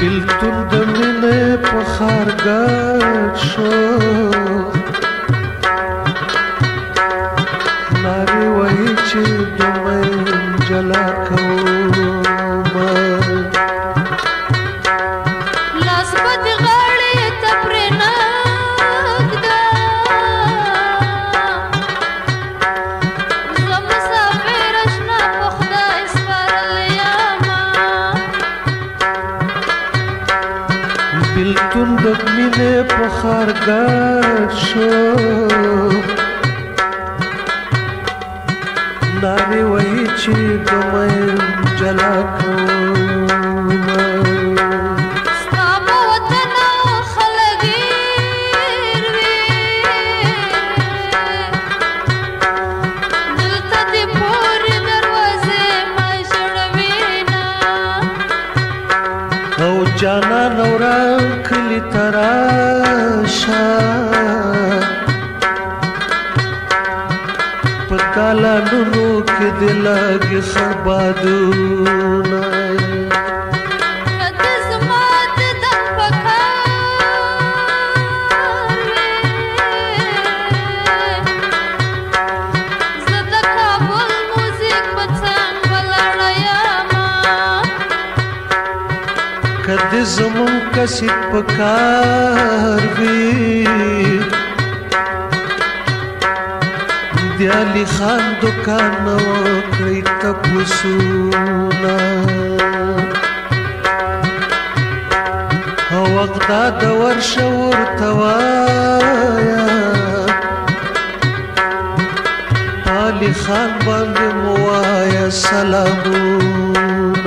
بیلتون د مینې په خار ګډ شو نارې وایي چې دومره جلا کوم لاس په دغه ماشوم د مینې په خار ګډ شو نارې وایي چې د مین جلا کوم जाना नवरा तराशा पता काला नुनू के दिला کدی زمون کسی پکار وی دی علی خان دکان نو کړی تپوسونا هو وخت د ورشور توایا علی خان باندې موایا سلامونه